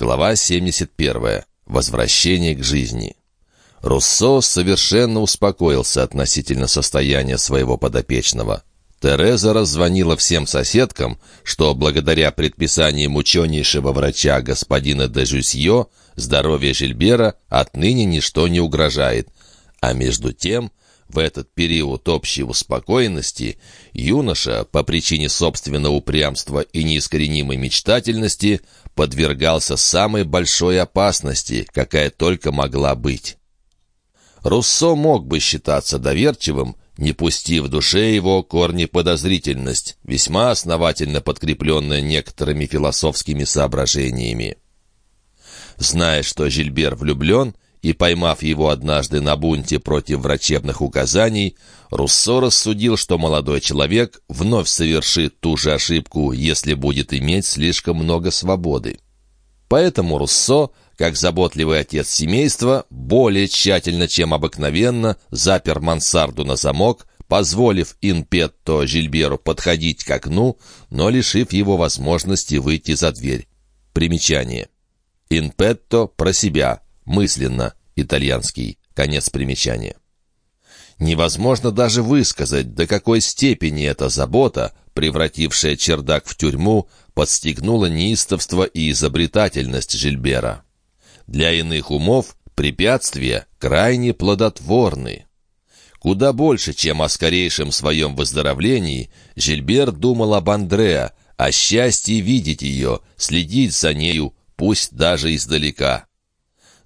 Глава 71. Возвращение к жизни. Руссо совершенно успокоился относительно состояния своего подопечного. Тереза раззвонила всем соседкам, что благодаря предписаниям ученейшего врача господина де Жюсье здоровье Жильбера отныне ничто не угрожает. А между тем в этот период общей успокоенности юноша, по причине собственного упрямства и неискоренимой мечтательности, подвергался самой большой опасности, какая только могла быть. Руссо мог бы считаться доверчивым, не пустив в душе его корни подозрительность, весьма основательно подкрепленная некоторыми философскими соображениями. Зная, что Жильбер влюблен, и, поймав его однажды на бунте против врачебных указаний, Руссо рассудил, что молодой человек вновь совершит ту же ошибку, если будет иметь слишком много свободы. Поэтому Руссо, как заботливый отец семейства, более тщательно, чем обыкновенно, запер мансарду на замок, позволив Инпетто Жильберу подходить к окну, но лишив его возможности выйти за дверь. Примечание. Инпетто про себя – мысленно, итальянский, конец примечания. Невозможно даже высказать, до какой степени эта забота, превратившая чердак в тюрьму, подстегнула неистовство и изобретательность Жильбера. Для иных умов препятствия крайне плодотворны. Куда больше, чем о скорейшем своем выздоровлении, Жильбер думал об Андреа, о счастье видеть ее, следить за нею, пусть даже издалека.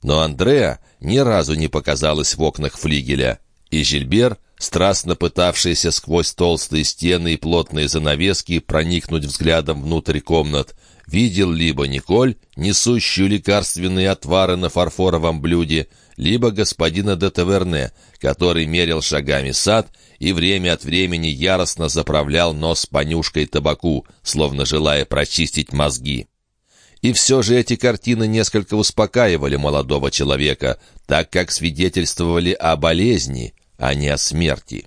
Но Андреа ни разу не показалась в окнах флигеля, и Жильбер, страстно пытавшийся сквозь толстые стены и плотные занавески проникнуть взглядом внутрь комнат, видел либо Николь, несущую лекарственные отвары на фарфоровом блюде, либо господина де Таверне, который мерил шагами сад и время от времени яростно заправлял нос понюшкой табаку, словно желая прочистить мозги. И все же эти картины несколько успокаивали молодого человека, так как свидетельствовали о болезни, а не о смерти.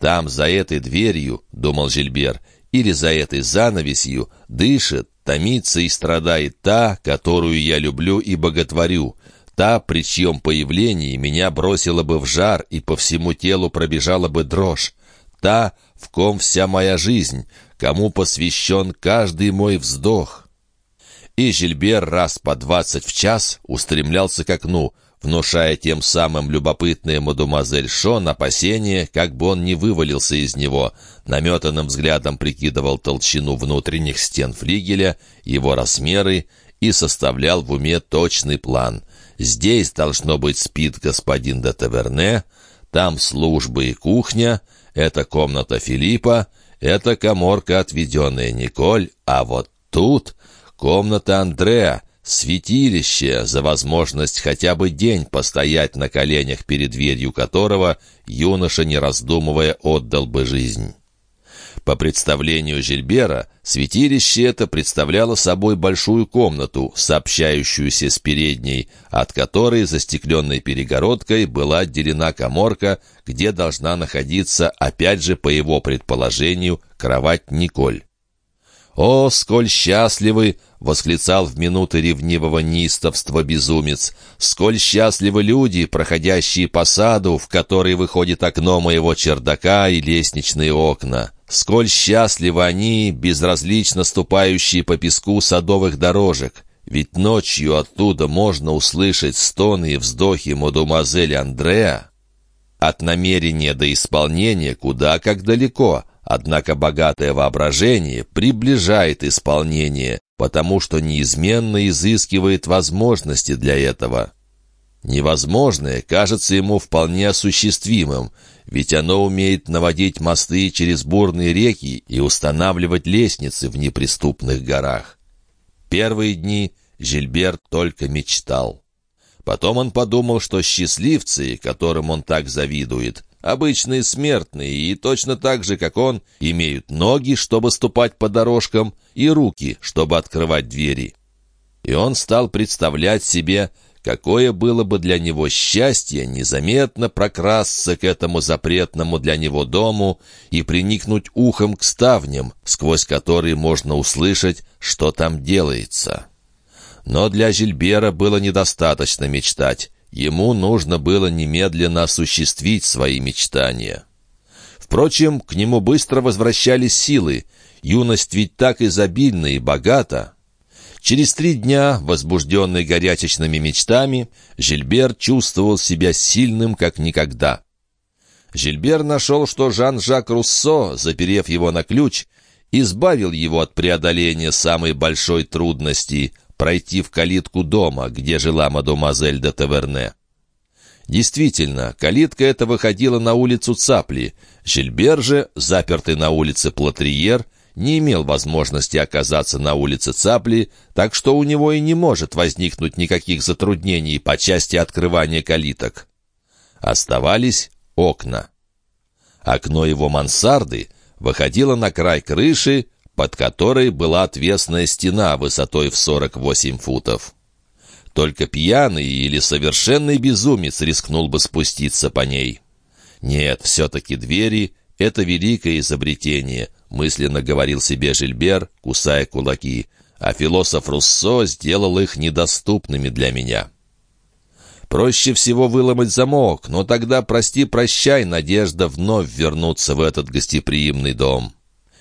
«Там, за этой дверью, — думал Жильбер, — или за этой занавесью дышит, томится и страдает та, которую я люблю и боготворю, та, при чьем появлении меня бросила бы в жар и по всему телу пробежала бы дрожь, та, в ком вся моя жизнь, кому посвящен каждый мой вздох» и Жильбер раз по двадцать в час устремлялся к окну, внушая тем самым любопытная мадемуазель Шон опасение, как бы он не вывалился из него, наметанным взглядом прикидывал толщину внутренних стен флигеля, его размеры и составлял в уме точный план. Здесь должно быть спит господин де Таверне, там служба и кухня, это комната Филиппа, это коморка, отведенная Николь, а вот тут Комната Андреа, святилище за возможность хотя бы день постоять на коленях перед дверью которого юноша, не раздумывая, отдал бы жизнь. По представлению Жильбера, святилище это представляло собой большую комнату, сообщающуюся с передней, от которой застекленной перегородкой была отделена коморка, где должна находиться, опять же по его предположению, кровать Николь. «О, сколь счастливы!» — восклицал в минуты ревнивого неистовства безумец. «Сколь счастливы люди, проходящие по саду, в который выходит окно моего чердака и лестничные окна! Сколь счастливы они, безразлично ступающие по песку садовых дорожек! Ведь ночью оттуда можно услышать стоны и вздохи мадемуазель Андреа!» От намерения до исполнения куда как далеко, Однако богатое воображение приближает исполнение, потому что неизменно изыскивает возможности для этого. Невозможное кажется ему вполне осуществимым, ведь оно умеет наводить мосты через бурные реки и устанавливать лестницы в неприступных горах. Первые дни Жильберт только мечтал. Потом он подумал, что счастливцы, которым он так завидует, обычные смертные, и точно так же, как он, имеют ноги, чтобы ступать по дорожкам, и руки, чтобы открывать двери. И он стал представлять себе, какое было бы для него счастье незаметно прокрасться к этому запретному для него дому и приникнуть ухом к ставням, сквозь которые можно услышать, что там делается. Но для Жильбера было недостаточно мечтать. Ему нужно было немедленно осуществить свои мечтания. Впрочем, к нему быстро возвращались силы. Юность ведь так изобильна и богата. Через три дня, возбужденный горячечными мечтами, Жильбер чувствовал себя сильным, как никогда. Жильбер нашел, что Жан-Жак Руссо, заперев его на ключ, избавил его от преодоления самой большой трудности — пройти в калитку дома, где жила мадемуазель де Таверне. Действительно, калитка эта выходила на улицу Цапли. Жильбер же, запертый на улице Платриер, не имел возможности оказаться на улице Цапли, так что у него и не может возникнуть никаких затруднений по части открывания калиток. Оставались окна. Окно его мансарды выходило на край крыши, под которой была отвесная стена высотой в 48 футов. Только пьяный или совершенный безумец рискнул бы спуститься по ней. Нет, все-таки двери — это великое изобретение, мысленно говорил себе Жильбер, кусая кулаки, а философ Руссо сделал их недоступными для меня. Проще всего выломать замок, но тогда, прости-прощай, надежда вновь вернуться в этот гостеприимный дом.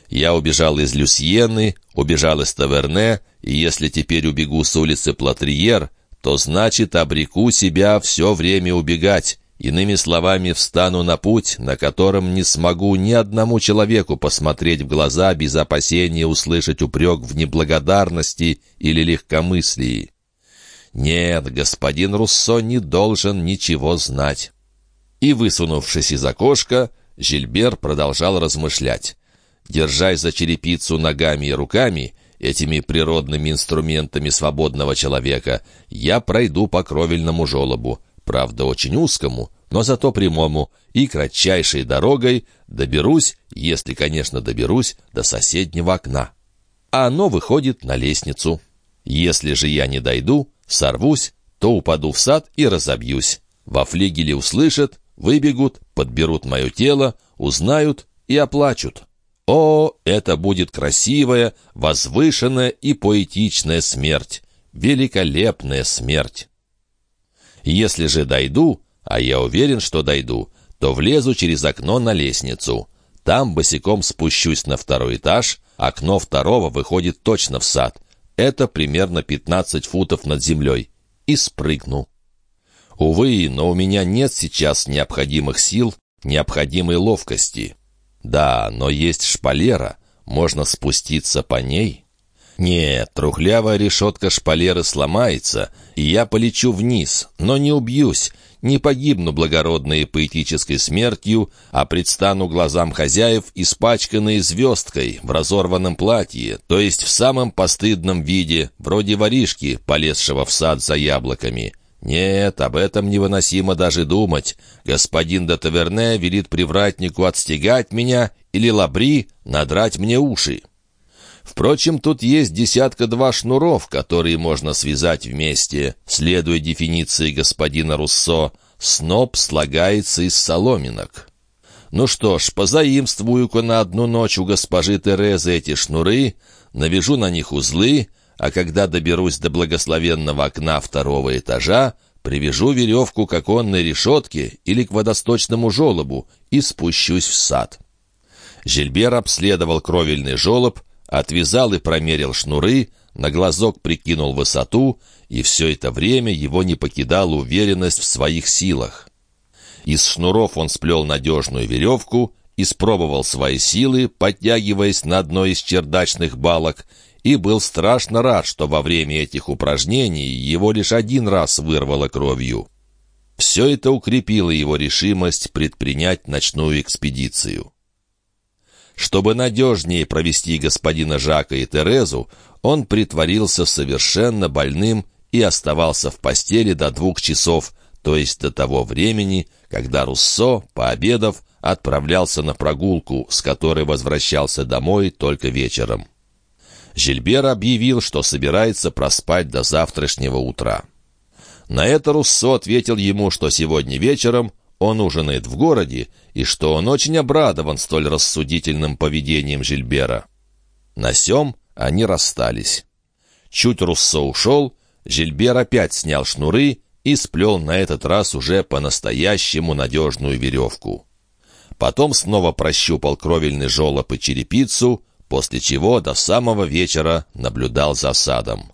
Я убежал из Люсьены, убежал из Таверне, и если теперь убегу с улицы Платриер, то значит обреку себя все время убегать. Иными словами, встану на путь, на котором не смогу ни одному человеку посмотреть в глаза без опасения услышать упрек в неблагодарности или легкомыслии. Нет, господин Руссо не должен ничего знать. И, высунувшись из окошка, Жильбер продолжал размышлять. Держась за черепицу ногами и руками, этими природными инструментами свободного человека, я пройду по кровельному желобу, правда, очень узкому, но зато прямому, и кратчайшей дорогой доберусь, если, конечно, доберусь, до соседнего окна. А оно выходит на лестницу. Если же я не дойду, Сорвусь, то упаду в сад и разобьюсь. Во флигеле услышат, выбегут, подберут мое тело, узнают и оплачут. О, это будет красивая, возвышенная и поэтичная смерть. Великолепная смерть. Если же дойду, а я уверен, что дойду, то влезу через окно на лестницу. Там босиком спущусь на второй этаж, окно второго выходит точно в сад. Это примерно 15 футов над землей. И спрыгну. Увы, но у меня нет сейчас необходимых сил, необходимой ловкости. Да, но есть шпалера, можно спуститься по ней. Нет, трухлявая решетка шпалеры сломается, и я полечу вниз, но не убьюсь, не погибну благородной поэтической смертью, а предстану глазам хозяев, испачканной звездкой в разорванном платье, то есть в самом постыдном виде, вроде воришки, полезшего в сад за яблоками. Нет, об этом невыносимо даже думать. Господин де Таверне велит привратнику отстегать меня или лабри надрать мне уши. Впрочем, тут есть десятка-два шнуров, которые можно связать вместе. Следуя дефиниции господина Руссо, сноп слагается из соломинок. Ну что ж, позаимствую-ка на одну ночь у госпожи Терезы эти шнуры, навяжу на них узлы, а когда доберусь до благословенного окна второго этажа, привяжу веревку к оконной решетке или к водосточному желобу и спущусь в сад. Жильбер обследовал кровельный желоб, отвязал и промерил шнуры, на глазок прикинул высоту, и все это время его не покидала уверенность в своих силах. Из шнуров он сплел надежную веревку, испробовал свои силы, подтягиваясь на одной из чердачных балок, и был страшно рад, что во время этих упражнений его лишь один раз вырвало кровью. Все это укрепило его решимость предпринять ночную экспедицию. Чтобы надежнее провести господина Жака и Терезу, он притворился совершенно больным и оставался в постели до двух часов, то есть до того времени, когда Руссо, пообедав, отправлялся на прогулку, с которой возвращался домой только вечером. Жильбер объявил, что собирается проспать до завтрашнего утра. На это Руссо ответил ему, что сегодня вечером он ужинает в городе, и что он очень обрадован столь рассудительным поведением Жильбера. На сём они расстались. Чуть Руссо ушел, Жильбер опять снял шнуры и сплел на этот раз уже по-настоящему надежную веревку. Потом снова прощупал кровельный жолоб и черепицу, после чего до самого вечера наблюдал за садом.